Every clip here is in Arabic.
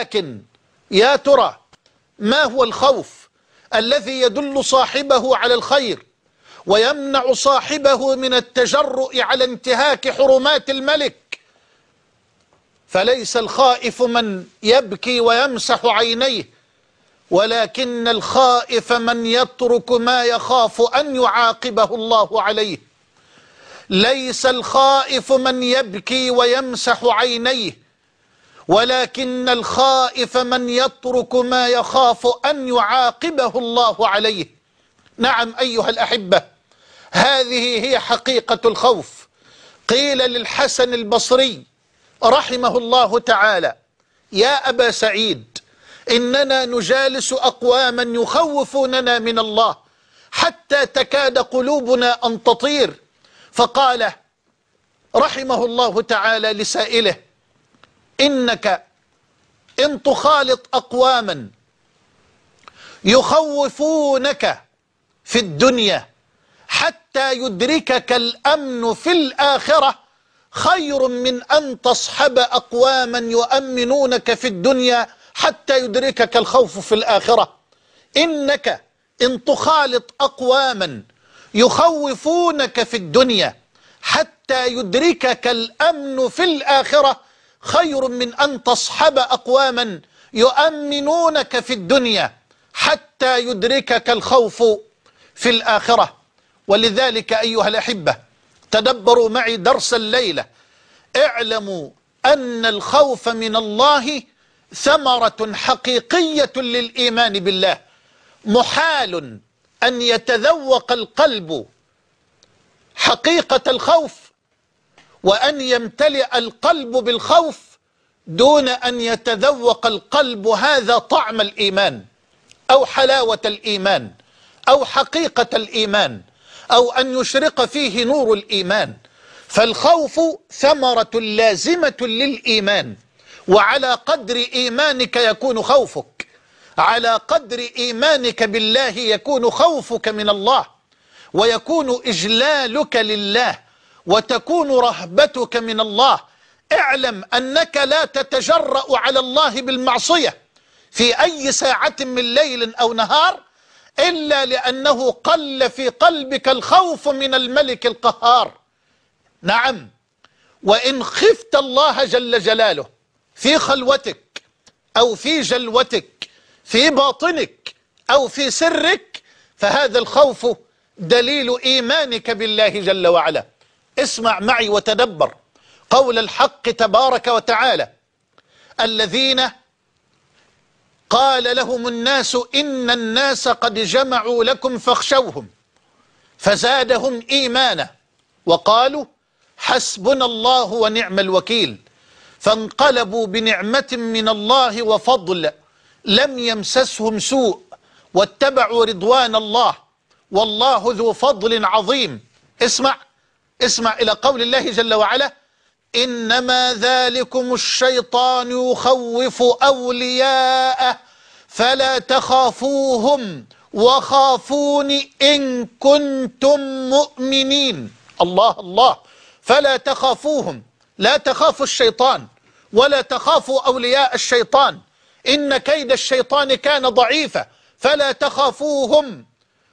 لكن يا ترى ما هو الخوف الذي يدل صاحبه على الخير ويمنع صاحبه من التجرؤ على انتهاك حرمات الملك؟ فليس الخائف من يبكي ويمسح عينيه ولكن الخائف من يترك ما يخاف أن يعاقبه الله عليه. ليس الخائف من يبكي ويمسح عينيه ولكن الخائف من يترك ما يخاف أن يعاقبه الله عليه. نعم أيها الأحبة هذه هي حقيقة الخوف. قيل للحسن البصري رحمه الله تعالى يا أبا سعيد إننا نجالس أقواما يخوفوننا من الله حتى تكاد قلوبنا أن تطير. فقال رحمه الله تعالى لسائله إنك إن تخالط أقواما يخوفونك في الدنيا حتى يدركك الأمن في الآخرة خير من أن تصحب أقواما يؤمنونك في الدنيا حتى يدركك الخوف في الآخرة. إنك إن تخالط أقواما يخوفونك في الدنيا حتى يدركك الأمن في الآخرة خير من أن تصحب أقواما يؤمنونك في الدنيا حتى يدركك الخوف في الآخرة. ولذلك أيها الأحبة تدبروا معي درس الليلة. اعلموا أن الخوف من الله ثمرة حقيقية للإيمان بالله. محال أن يتذوق القلب حقيقة الخوف وأن يمتلئ القلب بالخوف دون أن يتذوق القلب هذا طعم الإيمان أو حلاوة الإيمان أو حقيقة الإيمان أو أن يشرق فيه نور الإيمان. فالخوف ثمرة لازمة للإيمان وعلى قدر إيمانك يكون خوفك. على قدر إيمانك بالله يكون خوفك من الله ويكون إجلالك لله. وتكون رهبتك من الله. اعلم أنك لا تتجرأ على الله بالمعصية في أي ساعة من ليل أو نهار إلا لأنه قل في قلبك الخوف من الملك القهار. نعم وإن خفت الله جل جلاله في خلوتك أو في جلوتك في باطنك أو في سرك فهذا الخوف دليل إيمانك بالله جل وعلا. اسمع معي وتدبر قول الحق تبارك وتعالى الذين قال لهم الناس إن الناس قد جمعوا لكم فاخشوهم فزادهم إيمانا وقالوا حسبنا الله ونعم الوكيل فانقلبوا بنعمة من الله وفضل لم يمسسهم سوء واتبعوا رضوان الله والله ذو فضل عظيم اسمع اسمع إلى قول الله جل وعلا إنما ذلكم الشيطان يخوف أولياءه فلا تخافوهم وخافون إن كنتم مؤمنين. الله الله. فلا تخافوهم لا تخافوا الشيطان ولا تخافوا أولياء الشيطان. إن كيد الشيطان كان ضعيفا فلا تخافوهم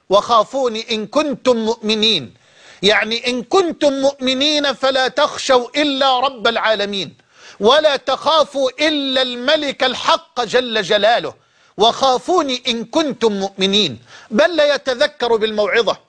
وخافون إن كنتم مؤمنين. يعني إن كنتم مؤمنين فلا تخشوا إلا رب العالمين ولا تخافوا إلا الملك الحق جل جلاله وخافوني إن كنتم مؤمنين. بل لا يتذكر بالموعظة.